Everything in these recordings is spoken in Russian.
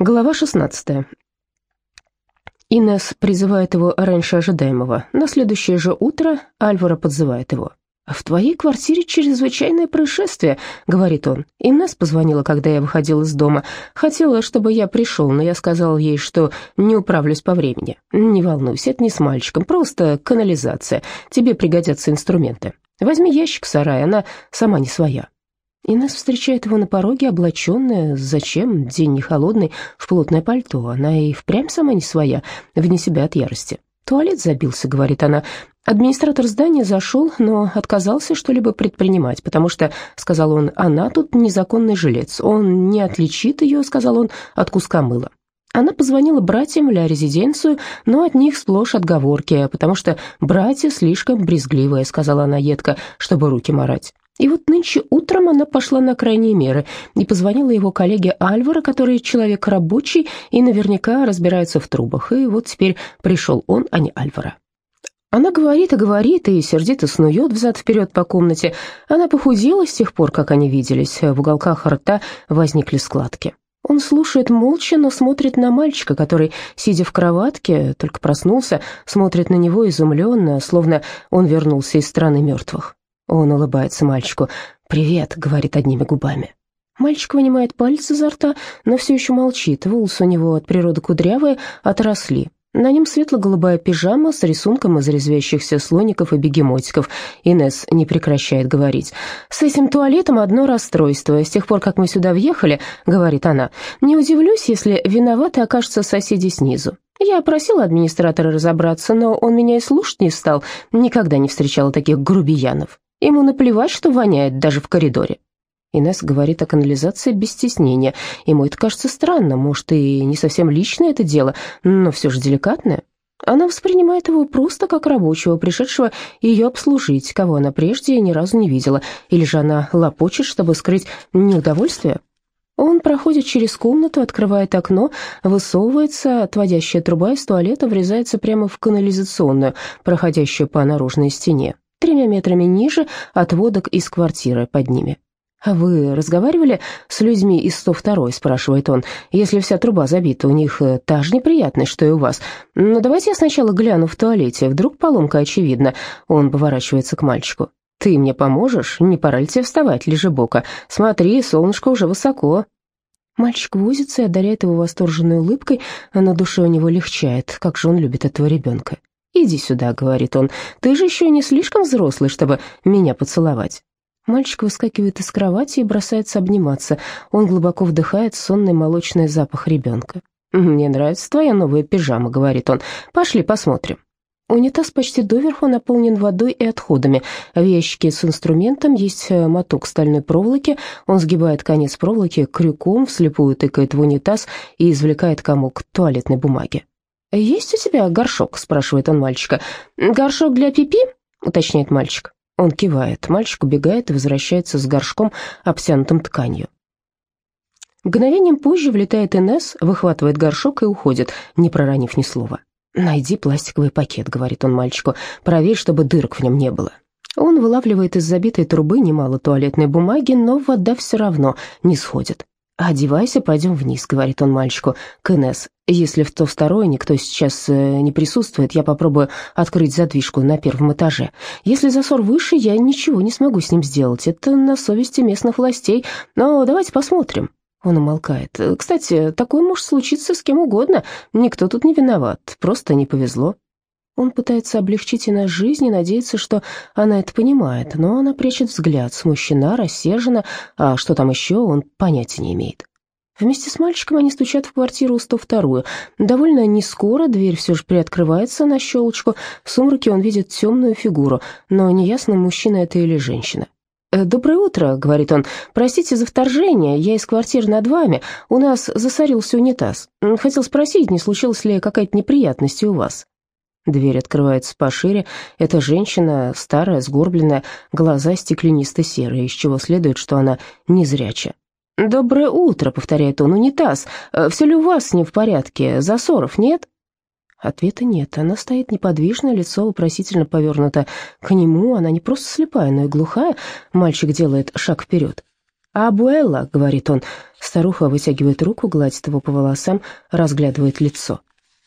Глава 16. Инес призывает его раньше ожидаемого. На следующее же утро Альвара подзывает его. «В твоей квартире чрезвычайное происшествие», — говорит он. «Инес позвонила, когда я выходил из дома. Хотела, чтобы я пришел, но я сказал ей, что не управлюсь по времени. Не волнуйся, это не с мальчиком, просто канализация. Тебе пригодятся инструменты. Возьми ящик в сарае, она сама не своя». Инесс встречает его на пороге, облаченная, зачем, день не холодный, в плотное пальто. Она и впрямь сама не своя, вне себя от ярости. «Туалет забился», — говорит она. Администратор здания зашел, но отказался что-либо предпринимать, потому что, сказал он, она тут незаконный жилец. Он не отличит ее, сказал он, от куска мыла. Она позвонила братьям ля резиденцию, но от них сплошь отговорки, потому что братья слишком брезгливые, сказала она едко, чтобы руки марать. И вот нынче утром она пошла на крайние меры и позвонила его коллеге Альвара, который человек рабочий и наверняка разбирается в трубах. И вот теперь пришел он, а не Альвара. Она говорит и говорит, и сердито снует взад-вперед по комнате. Она похудела с тех пор, как они виделись. В уголках рта возникли складки. Он слушает молча, но смотрит на мальчика, который, сидя в кроватке, только проснулся, смотрит на него изумленно, словно он вернулся из страны мертвых. Он улыбается мальчику. «Привет», — говорит одними губами. Мальчик вынимает пальцы изо рта, но все еще молчит. Волосы у него от природы кудрявые, отросли. На нем светло-голубая пижама с рисунком из резвящихся слоников и бегемотиков. Инес не прекращает говорить. «С этим туалетом одно расстройство. С тех пор, как мы сюда въехали, — говорит она, — не удивлюсь, если виноваты окажутся соседи снизу. Я просила администратора разобраться, но он меня и слушать не стал. Никогда не встречала таких грубиянов». Ему наплевать, что воняет даже в коридоре. Инесс говорит о канализации без стеснения. Ему это кажется странно, может, и не совсем личное это дело, но все же деликатное. Она воспринимает его просто как рабочего, пришедшего ее обслужить, кого она прежде ни разу не видела, или же она лопочет, чтобы скрыть неудовольствие. Он проходит через комнату, открывает окно, высовывается, отводящая труба из туалета врезается прямо в канализационную, проходящую по наружной стене тремя метрами ниже отводок из квартиры под ними. «А вы разговаривали с людьми из 102-й?» – спрашивает он. «Если вся труба забита, у них э, та же неприятность, что и у вас. Но давайте я сначала гляну в туалете, вдруг поломка очевидна». Он поворачивается к мальчику. «Ты мне поможешь? Не пора ли тебе вставать, лежебока? Смотри, солнышко уже высоко». Мальчик возится и одаряет его восторженной улыбкой, а на душе у него легчает. Как же он любит этого ребенка. «Иди сюда», — говорит он, — «ты же еще не слишком взрослый, чтобы меня поцеловать». Мальчик выскакивает из кровати и бросается обниматься. Он глубоко вдыхает сонный молочный запах ребенка. «Мне нравится твоя новая пижама», — говорит он. «Пошли посмотрим». Унитаз почти доверху наполнен водой и отходами. В ящике с инструментом есть э, моток стальной проволоки. Он сгибает конец проволоки крюком, вслепую тыкает в унитаз и извлекает комок туалетной бумаги. «Есть у тебя горшок?» — спрашивает он мальчика. «Горшок для пипи?» — уточняет мальчик. Он кивает. Мальчик убегает и возвращается с горшком, обтянутым тканью. Мгновением позже влетает Инес, выхватывает горшок и уходит, не проронив ни слова. «Найди пластиковый пакет», — говорит он мальчику. «Проверь, чтобы дырок в нем не было». Он вылавливает из забитой трубы немало туалетной бумаги, но вода все равно не сходит. «Одевайся, пойдем вниз», — говорит он мальчику, к. «Если в то второе никто сейчас э, не присутствует, я попробую открыть задвижку на первом этаже. Если засор выше, я ничего не смогу с ним сделать. Это на совести местных властей. Но давайте посмотрим». Он умолкает. «Кстати, такое может случиться с кем угодно. Никто тут не виноват. Просто не повезло». Он пытается облегчить Инесс жизнь и надеется, что она это понимает, но она прячет взгляд, смущена, рассержена, а что там еще, он понятия не имеет. Вместе с мальчиком они стучат в квартиру 102-ю. Довольно нескоро дверь все же приоткрывается на щелочку. В сумраке он видит темную фигуру, но неясно, мужчина это или женщина. «Э, «Доброе утро», — говорит он. «Простите за вторжение, я из квартиры над вами. У нас засорился унитаз. Хотел спросить, не случилось ли какая-то неприятность у вас?» Дверь открывается пошире. Это женщина, старая, сгорбленная, глаза стеклянисто-серые, из чего следует, что она незряча. «Доброе утро», — повторяет он, — «унитаз. Э, Все ли у вас с ним в порядке? Засоров нет?» Ответа нет. Она стоит неподвижно, лицо вопросительно повернуто к нему. Она не просто слепая, но и глухая. Мальчик делает шаг вперед. «Абуэлла», — говорит он. Старуха вытягивает руку, гладит его по волосам, разглядывает лицо.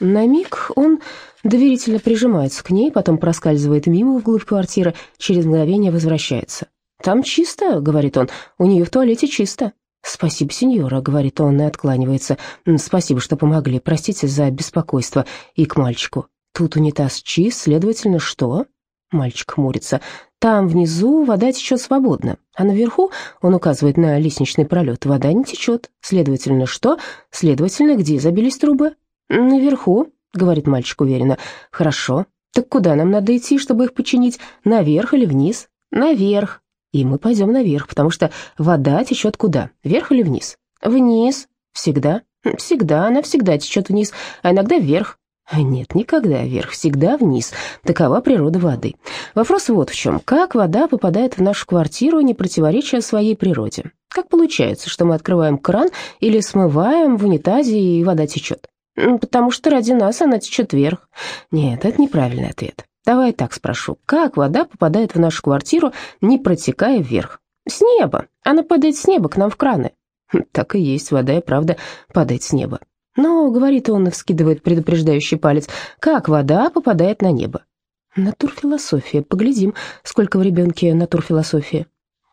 На миг он доверительно прижимается к ней, потом проскальзывает мимо вглубь квартиры, через мгновение возвращается. «Там чисто», — говорит он, — «у нее в туалете чисто». «Спасибо, сеньора», — говорит он и откланивается. «Спасибо, что помогли. Простите за беспокойство». И к мальчику. «Тут унитаз чист, следовательно, что?» Мальчик хмурится. «Там внизу вода течет свободно, а наверху, он указывает на лестничный пролет, вода не течет. Следовательно, что? Следовательно, где забились трубы?» «Наверху», — говорит мальчик уверенно. «Хорошо. Так куда нам надо идти, чтобы их починить? Наверх или вниз?» «Наверх», и мы пойдем наверх, потому что вода течет куда? Вверх или вниз? Вниз. Всегда. Всегда, она всегда течет вниз, а иногда вверх. Нет, никогда вверх, всегда вниз. Такова природа воды. Вопрос вот в чем. Как вода попадает в нашу квартиру, не противоречия своей природе? Как получается, что мы открываем кран или смываем в унитазе, и вода течет? Потому что ради нас она течет вверх. Нет, это неправильный ответ. Давай так спрошу, как вода попадает в нашу квартиру, не протекая вверх? С неба. Она падает с неба к нам в краны. Хм, так и есть, вода и правда падает с неба. Но, говорит он и вскидывает предупреждающий палец, как вода попадает на небо? Натурфилософия. Поглядим, сколько в ребенке натурфилософии.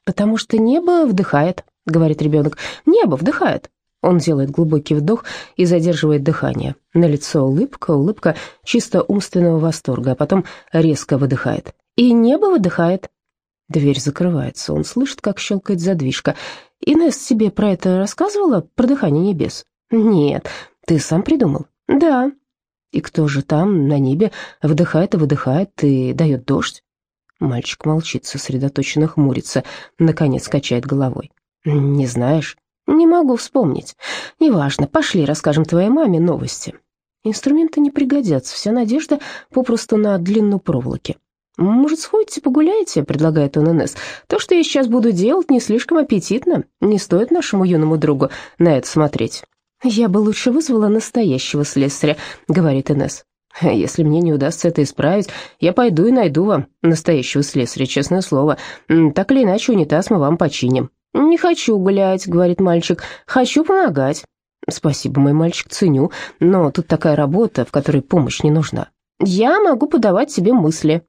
Потому что небо вдыхает, говорит ребенок. Небо вдыхает. Он делает глубокий вдох и задерживает дыхание. На лицо улыбка, улыбка чисто умственного восторга, а потом резко выдыхает. И небо выдыхает. Дверь закрывается. Он слышит, как щелкает задвижка. Инесс тебе про это рассказывала, про дыхание небес? Нет. Ты сам придумал? Да. И кто же там, на небе, вдыхает и выдыхает и дает дождь? Мальчик молчит, сосредоточенно хмурится, наконец качает головой. «Не знаешь?» «Не могу вспомнить. Неважно, пошли, расскажем твоей маме новости». Инструменты не пригодятся, вся надежда попросту на длину проволоки. «Может, сходите погуляете?» — предлагает он Инесс. «То, что я сейчас буду делать, не слишком аппетитно. Не стоит нашему юному другу на это смотреть». «Я бы лучше вызвала настоящего слесаря», — говорит Инесс. «Если мне не удастся это исправить, я пойду и найду вам настоящего слесаря, честное слово. Так или иначе, унитаз мы вам починим». «Не хочу гулять», — говорит мальчик, — «хочу помогать». «Спасибо, мой мальчик, ценю, но тут такая работа, в которой помощь не нужна. Я могу подавать себе мысли».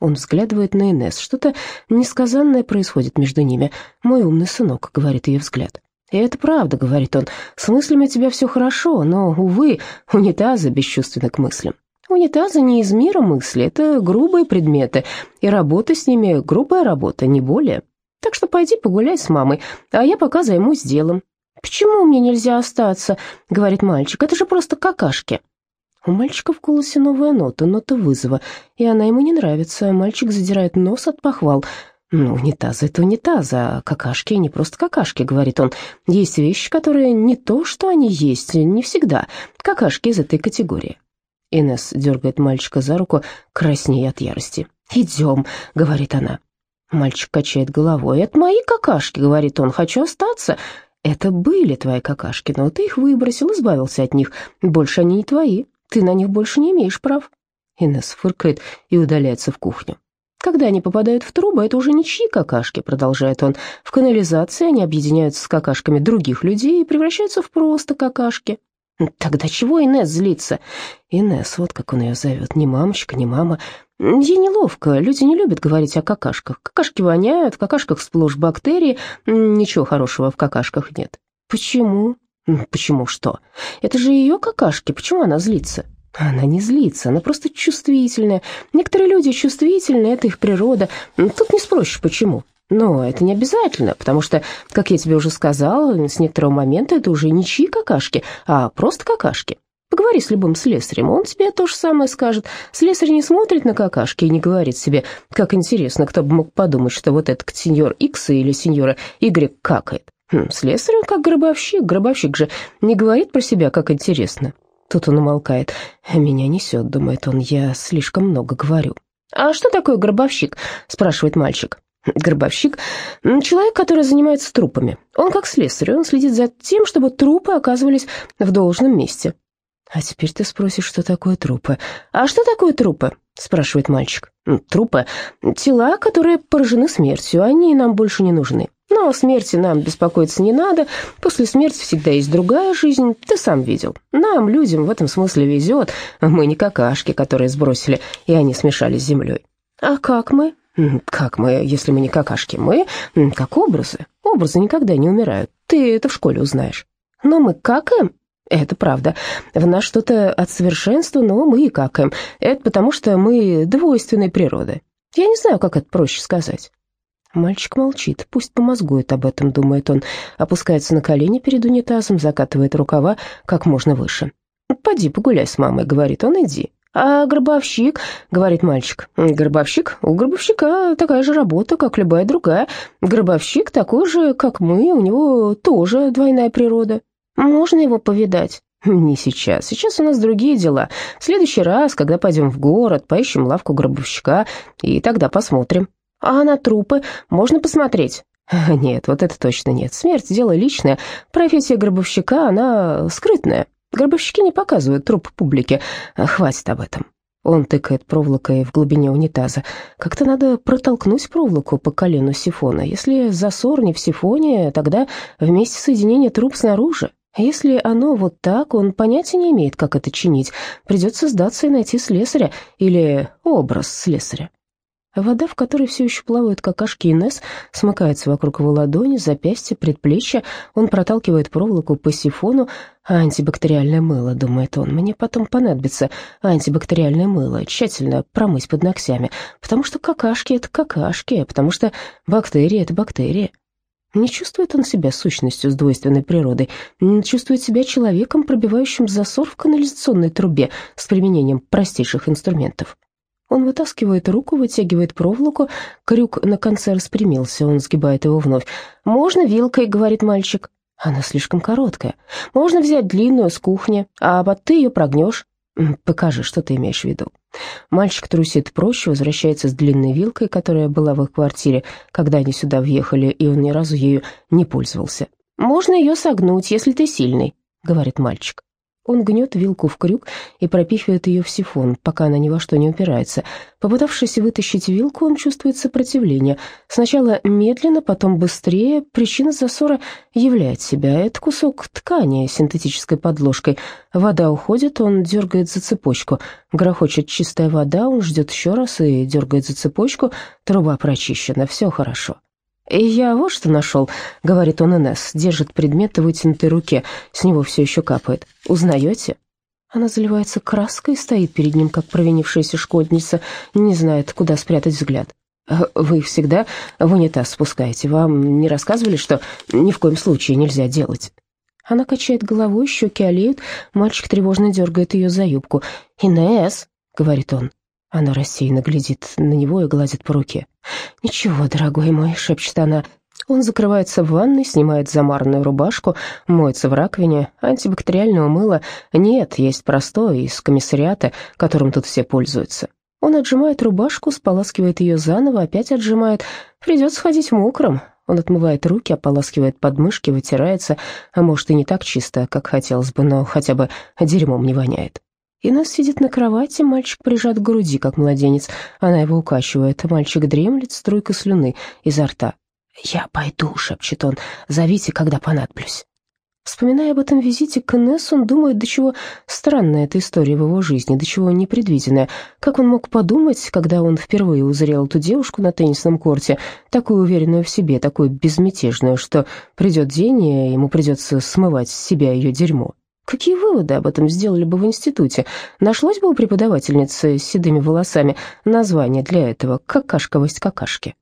Он взглядывает на Инесс. Что-то несказанное происходит между ними. «Мой умный сынок», — говорит ее взгляд. «И это правда», — говорит он. «С мыслями у тебя все хорошо, но, увы, унитазы бесчувственны к мыслям. Унитазы не из мира мысли, это грубые предметы, и работа с ними — грубая работа, не более». Так что пойди погуляй с мамой, а я пока займусь делом». «Почему мне нельзя остаться?» — говорит мальчик. «Это же просто какашки». У мальчика в голосе новая нота, нота вызова, и она ему не нравится. Мальчик задирает нос от похвал. «Ну, унитаз — это унитаз, а какашки — не просто какашки», — говорит он. «Есть вещи, которые не то, что они есть, не всегда. Какашки из этой категории». Инесс дергает мальчика за руку, краснея от ярости. «Идем», — говорит она. Мальчик качает головой. «Это мои какашки», — говорит он, — «хочу остаться». «Это были твои какашки, но ты их выбросил, избавился от них. Больше они не твои, ты на них больше не имеешь прав». Инесс фыркает и удаляется в кухню. «Когда они попадают в трубы, это уже ничьи какашки», — продолжает он. «В канализации они объединяются с какашками других людей и превращаются в просто какашки». «Тогда чего Инесс злится?» «Инесс, вот как он ее зовет, не мамочка, не мама. Ей неловко, люди не любят говорить о какашках. Какашки воняют, в какашках сплошь бактерии, ничего хорошего в какашках нет. Почему? Почему что? Это же ее какашки, почему она злится? Она не злится, она просто чувствительная. Некоторые люди чувствительны, это их природа. Тут не спросишь, почему. Но это не обязательно, потому что, как я тебе уже сказала, с некоторого момента это уже не чьи какашки, а просто какашки. Поговори с любым слесарем, он тебе то же самое скажет. Слесарь не смотрит на какашки и не говорит себе, как интересно, кто бы мог подумать, что вот этот сеньор Икс или сеньора Y какает. Хм, слесарь он как гробовщик, гробовщик же не говорит про себя, как интересно. Тут он умолкает. «Меня несет», — думает он, — «я слишком много говорю». «А что такое гробовщик?» — спрашивает мальчик. Гробовщик — человек, который занимается трупами. Он как слесарь, он следит за тем, чтобы трупы оказывались в должном месте. «А теперь ты спросишь, что такое трупы?» «А что такое трупы?» — спрашивает мальчик. «Трупы — тела, которые поражены смертью, они нам больше не нужны. Но о смерти нам беспокоиться не надо. После смерти всегда есть другая жизнь. Ты сам видел. Нам, людям, в этом смысле везет. Мы не какашки, которые сбросили, и они смешались с землей. А как мы? Как мы, если мы не какашки? Мы как образы. Образы никогда не умирают. Ты это в школе узнаешь. Но мы какаем? Это правда. В нас что-то от совершенства, но мы и какаем. Это потому, что мы двойственной природы. Я не знаю, как это проще сказать. Мальчик молчит, пусть помозгует об этом, думает он, опускается на колени перед унитазом, закатывает рукава как можно выше. «Поди погуляй с мамой», — говорит он, — «иди». «А гробовщик?» — говорит мальчик. «Гробовщик? У гробовщика такая же работа, как любая другая. Гробовщик такой же, как мы, у него тоже двойная природа. Можно его повидать?» «Не сейчас. Сейчас у нас другие дела. В следующий раз, когда пойдем в город, поищем лавку гробовщика, и тогда посмотрим». А на трупы можно посмотреть? Нет, вот это точно нет. Смерть – дело личное. Профессия гробовщика, она скрытная. Гробовщики не показывают труп публике. Хватит об этом. Он тыкает проволокой в глубине унитаза. Как-то надо протолкнуть проволоку по колену сифона. Если засор не в сифоне, тогда вместе соединение труб снаружи. Если оно вот так, он понятия не имеет, как это чинить. Придется сдаться и найти слесаря или образ слесаря. Вода, в которой все еще плавают какашки Инесс, смыкается вокруг его ладони, запястья, предплечья. Он проталкивает проволоку по сифону. «Антибактериальное мыло», — думает он. «Мне потом понадобится антибактериальное мыло, тщательно промыть под ногтями, потому что какашки — это какашки, потому что бактерии — это бактерии». Не чувствует он себя сущностью с двойственной природой, не чувствует себя человеком, пробивающим засор в канализационной трубе с применением простейших инструментов. Он вытаскивает руку, вытягивает проволоку, крюк на конце распрямился, он сгибает его вновь. «Можно вилкой», — говорит мальчик. «Она слишком короткая. Можно взять длинную с кухни, а под ты ее прогнешь». «Покажи, что ты имеешь в виду». Мальчик трусит прочь, возвращается с длинной вилкой, которая была в их квартире, когда они сюда въехали, и он ни разу ею не пользовался. «Можно ее согнуть, если ты сильный», — говорит мальчик. Он гнет вилку в крюк и пропихивает ее в сифон, пока она ни во что не упирается. Попытавшись вытащить вилку, он чувствует сопротивление. Сначала медленно, потом быстрее. Причина засора являет себя. Это кусок ткани синтетической подложкой. Вода уходит, он дергает за цепочку. Грохочет чистая вода, он ждет еще раз и дергает за цепочку. Труба прочищена, все хорошо. «Я вот что нашел», — говорит он Инесс, держит предмет в вытянутой руке, с него все еще капает. «Узнаете?» Она заливается краской, стоит перед ним, как провинившаяся шкодница, не знает, куда спрятать взгляд. «Вы всегда в унитаз спускаете. Вам не рассказывали, что ни в коем случае нельзя делать?» Она качает головой, щеки олеют, мальчик тревожно дергает ее за юбку. «Инесс», — говорит он, она рассеянно глядит на него и гладит по руке. «Ничего, дорогой мой», — шепчет она. Он закрывается в ванной, снимает замаранную рубашку, моется в раковине. Антибактериального мыла нет, есть простое из комиссариата, которым тут все пользуются. Он отжимает рубашку, споласкивает ее заново, опять отжимает. Придется ходить мокрым. Он отмывает руки, ополаскивает подмышки, вытирается, а может и не так чисто, как хотелось бы, но хотя бы дерьмом не воняет. Инесс сидит на кровати, мальчик прижат к груди, как младенец. Она его укачивает, мальчик дремлет, струйка слюны изо рта. «Я пойду», — шепчет он, — «зовите, когда понадоблюсь». Вспоминая об этом визите к Инесс, он думает, до чего странная эта история в его жизни, до чего непредвиденная. Как он мог подумать, когда он впервые узрел эту девушку на теннисном корте, такую уверенную в себе, такую безмятежную, что придет день, и ему придется смывать с себя ее дерьмо. Какие выводы об этом сделали бы в институте? Нашлось бы у преподавательницы с седыми волосами название для этого «какашковость какашки».